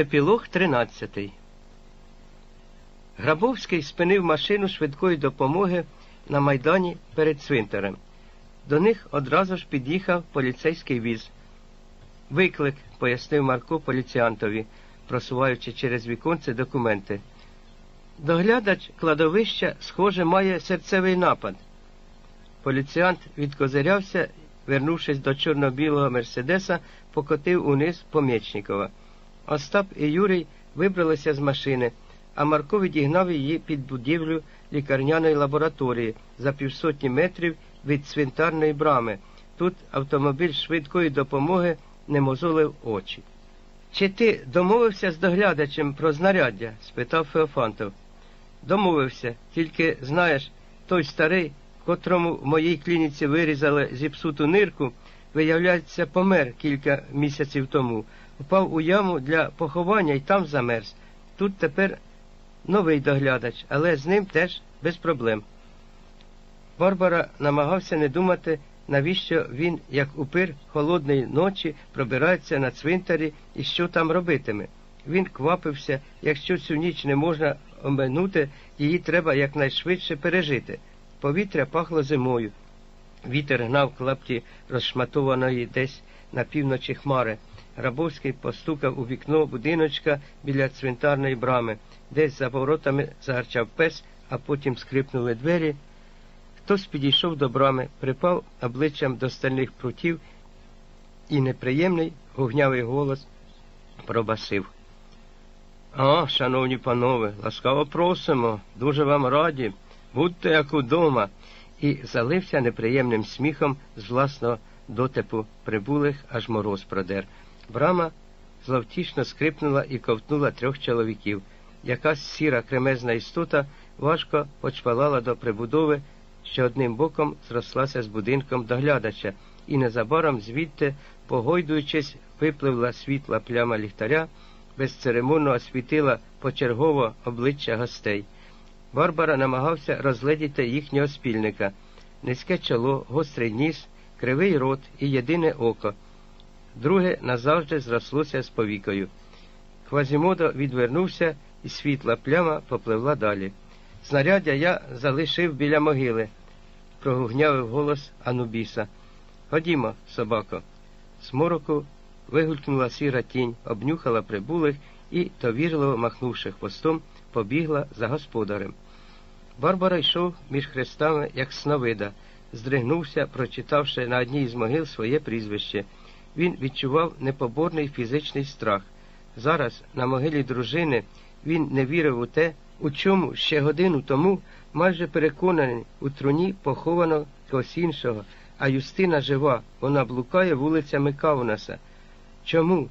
Епілог 13 Грабовський спинив машину швидкої допомоги на майдані перед цвинтарем. До них одразу ж під'їхав поліцейський віз. Виклик, пояснив Марко поліціантові, просуваючи через віконце документи. Доглядач кладовища, схоже, має серцевий напад. Поліціант відкозирявся, вернувшись до чорно-білого Мерседеса, покотив униз Помєчникова. Остап і Юрій вибралися з машини, а Марко відігнав її під будівлю лікарняної лабораторії за півсотні метрів від цвинтарної брами. Тут автомобіль швидкої допомоги не мозолив очі. Чи ти домовився з доглядачем про знаряддя? спитав Феофантов. Домовився, тільки знаєш, той старий, котрому в моїй клініці вирізали зіпсуту нирку, виявляється, помер кілька місяців тому, впав у яму для поховання і там замерз. Тут тепер новий доглядач, але з ним теж без проблем. Барбара намагався не думати, навіщо він, як упир холодної ночі, пробирається на цвинтарі і що там робитиме. Він квапився, якщо цю ніч не можна оминути, її треба якнайшвидше пережити. Повітря пахло зимою. Вітер гнав клапті розшматованої десь на півночі хмари. Грабовський постукав у вікно будиночка біля цвинтарної брами. Десь за воротами загарчав пес, а потім скрипнули двері. Хтось підійшов до брами, припав обличчям до стальних прутів, і неприємний гугнявий голос пробасив. А, шановні панове, ласкаво просимо, дуже вам раді, будьте як удома, і залився неприємним сміхом з власного дотипу прибулих, аж мороз продер. Брама зловтішно скрипнула і ковтнула трьох чоловіків. Якась сіра кремезна істота важко почвалала до прибудови, що одним боком зрослася з будинком доглядача, і незабаром звідти, погойдуючись, випливла світла пляма ліхтаря, безцеремонно освітила почергово обличчя гостей. Барбара намагався розгледіти їхнього спільника низьке чоло, гострий ніс, кривий рот і єдине око. Друге назавжди зрослося з повікою. Квазімодо відвернувся, і світла пляма попливла далі. Знаряддя я залишив біля могили, прогугнявив голос Анубіса. Ходімо, собако. З мороку вигулькнула сіра тінь, обнюхала прибулих і, довірливо махнувши хвостом, побігла за господарем. Барбара йшов між хрестами, як сновида, здригнувся, прочитавши на одній з могил своє прізвище. Він відчував непоборний фізичний страх. Зараз, на могилі дружини, він не вірив у те, у чому ще годину тому майже переконаний у труні поховано когось іншого, а Юстина жива, вона блукає вулицями Каунаса. Чому?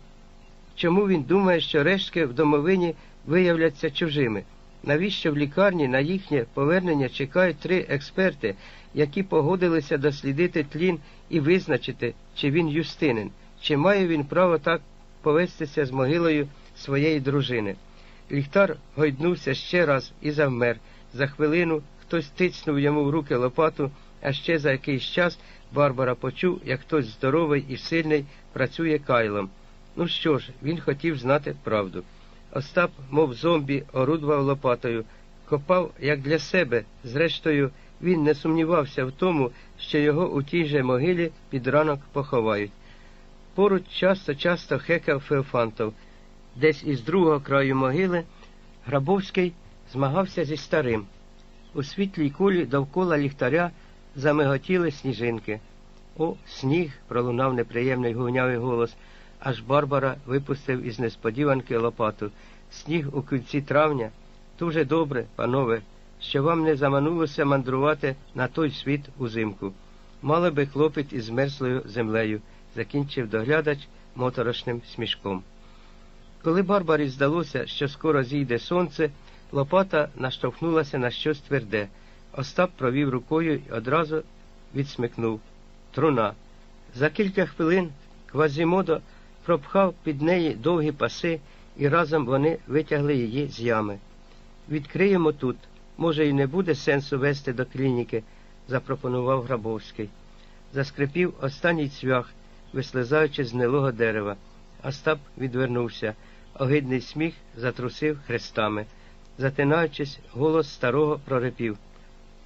Чому він думає, що рештки в домовині виявляться чужими? Навіщо в лікарні на їхнє повернення чекають три експерти, які погодилися дослідити тлін і визначити, чи він юстинин, чи має він право так повестися з могилою своєї дружини? Ліхтар гойднувся ще раз і завмер. За хвилину хтось тицнув йому в руки лопату, а ще за якийсь час Барбара почув, як хтось здоровий і сильний працює кайлом. Ну що ж, він хотів знати правду. Остап, мов зомбі, орудував лопатою, копав як для себе. Зрештою, він не сумнівався в тому, що його у тій же могилі під ранок поховають. Поруч часто-часто хекав Феофантов. Десь із другого краю могили Грабовський змагався зі старим. У світлій кулі довкола ліхтаря замиготіли сніжинки. О, сніг! пролунав неприємний гугнявий голос аж Барбара випустив із несподіванки лопату. Сніг у кінці травня. Дуже добре, панове, що вам не заманулося мандрувати на той світ узимку. Мали би хлопець із мерзлою землею, закінчив доглядач моторошним смішком. Коли Барбарі здалося, що скоро зійде сонце, лопата наштовхнулася на щось тверде. Остап провів рукою і одразу відсмикнув. Труна. За кілька хвилин Квазімодо пропхав під неї довгі паси, і разом вони витягли її з ями. Відкриємо тут. Може, і не буде сенсу вести до клініки, запропонував Грабовський. Заскрипів останній цвях, вислизаючи з гнилого дерева. Остап відвернувся. огидний сміх затрусив хрестами. Затинаючись, голос старого прорепів.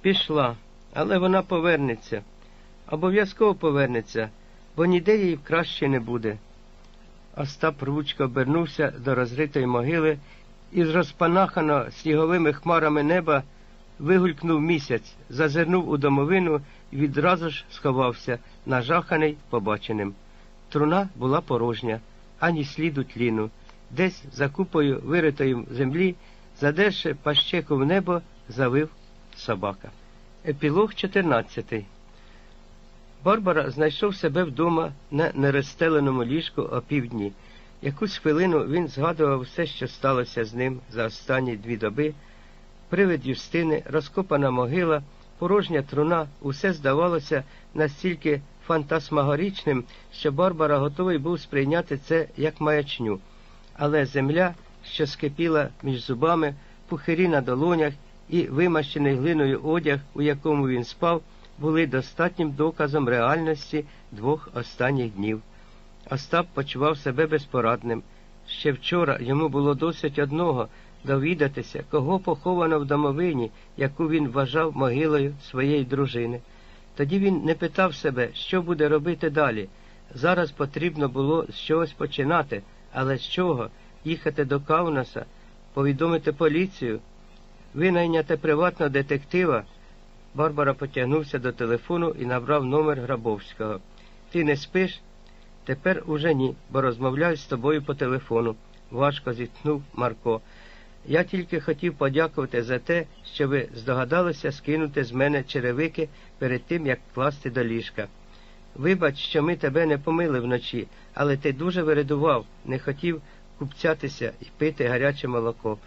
Пішла, але вона повернеться. Обов'язково повернеться, бо ніде їй краще не буде. Остап рвучко обернувся до розритої могили і з розпанахано сніговими хмарами неба вигулькнув місяць, зазирнув у домовину і відразу ж сховався, нажаханий побаченим. Труна була порожня, ані сліду тліну. Десь за купою виритої землі, задерши пащеку в небо, завив собака. Епілог 14 Барбара знайшов себе вдома на нерозстеленому ліжку о півдні. Якусь хвилину він згадував все, що сталося з ним за останні дві доби. Привид Юстини, розкопана могила, порожня труна, усе здавалося настільки фантасмагорічним, що Барбара готовий був сприйняти це як маячню. Але земля, що скипіла між зубами, пухирі на долонях і вимащений глиною одяг, у якому він спав, були достатнім доказом реальності двох останніх днів. Остап почував себе безпорадним. Ще вчора йому було досить одного довідатися, кого поховано в домовині, яку він вважав могилою своєї дружини. Тоді він не питав себе, що буде робити далі. Зараз потрібно було з чогось починати, але з чого? Їхати до Каунаса, повідомити поліцію, винайняти приватного детектива. Барбара потягнувся до телефону і набрав номер Грабовського. Ти не спиш? Тепер уже ні, бо розмовляю з тобою по телефону, важко зітхнув Марко. Я тільки хотів подякувати за те, що ви здогадалися скинути з мене черевики перед тим, як класти до ліжка. Вибач, що ми тебе не помили вночі, але ти дуже вирядував, не хотів купцятися і пити гаряче молоко.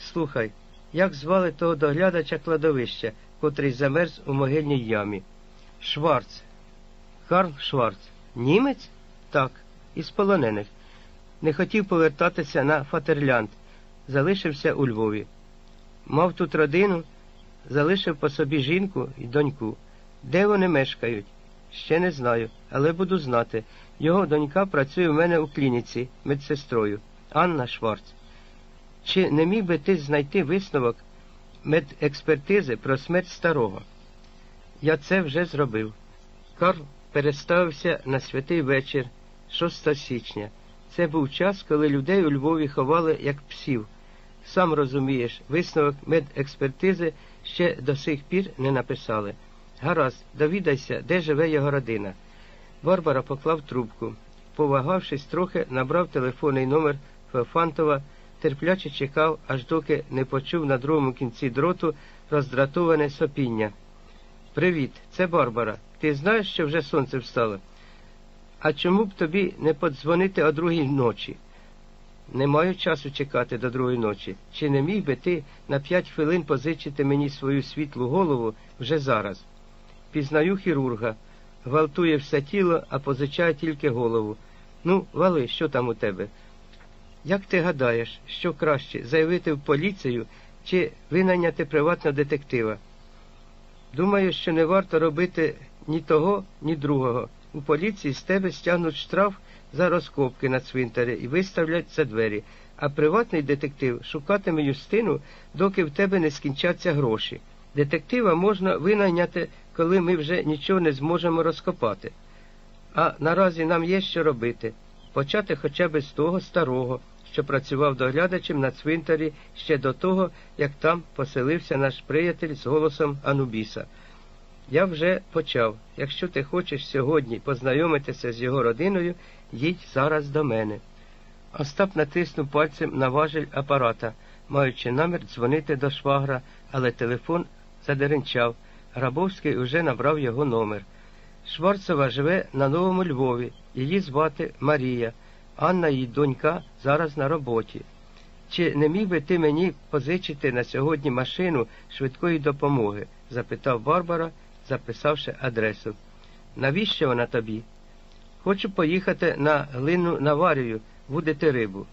Слухай, як звали того доглядача кладовища, котрий замерз у могильній ямі? Шварц. Карл Шварц. Німець? Так, із полонених. Не хотів повертатися на Фатерлянд, залишився у Львові. Мав тут родину, залишив по собі жінку і доньку. Де вони мешкають? Ще не знаю, але буду знати. Його донька працює в мене у клініці медсестрою Анна Шварц. Чи не міг би ти знайти висновок медекспертизи про смерть старого? Я це вже зробив. Карл переставився на святий вечір 6 січня. Це був час, коли людей у Львові ховали як псів. Сам розумієш, висновок медекспертизи ще до сих пір не написали. Гаразд, довідайся, де живе його родина. Барбара поклав трубку. Повагавшись трохи, набрав телефонний номер Феофантова, терпляче чекав, аж доки не почув на другому кінці дроту роздратоване сопіння. Привіт, це Барбара. Ти знаєш, що вже сонце встало? А чому б тобі не подзвонити о другій ночі? Не маю часу чекати до другої ночі. Чи не міг би ти на п'ять хвилин позичити мені свою світлу голову вже зараз? Пізнаю хірурга, гвалтує все тіло, а позичає тільки голову. Ну, вали, що там у тебе? Як ти гадаєш, що краще заявити в поліцію чи винайняти приватного детектива? Думаю, що не варто робити ні того, ні другого. У поліції з тебе стягнуть штраф за розкопки на цвинтарі і виставлять за двері, а приватний детектив шукатиме юстину, доки в тебе не скінчаться гроші. Детектива можна винайняти, коли ми вже нічого не зможемо розкопати. А наразі нам є що робити почати хоча б з того старого, що працював доглядачем на цвинтарі ще до того, як там поселився наш приятель з голосом Анубіса. Я вже почав. Якщо ти хочеш сьогодні познайомитися з його родиною, їдь зараз до мене. Остап натиснув пальцем на важель апарата, маючи намір дзвонити до швагра, але телефон задеренчав. Грабовський уже набрав його номер. Шварцова живе на Новому Львові, її звати Марія. Анна її донька зараз на роботі. Чи не міг би ти мені позичити на сьогодні машину швидкої допомоги? запитав Барбара, записавши адресу. Навіщо вона тобі? Хочу поїхати на глину Наварію, вудити рибу.